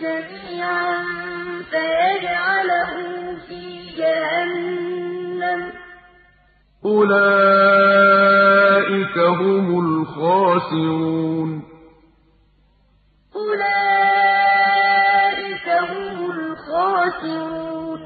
جميعا فيجعله في جهنم. أولئك هم الخاسرون. أولئك هم الخاسرون.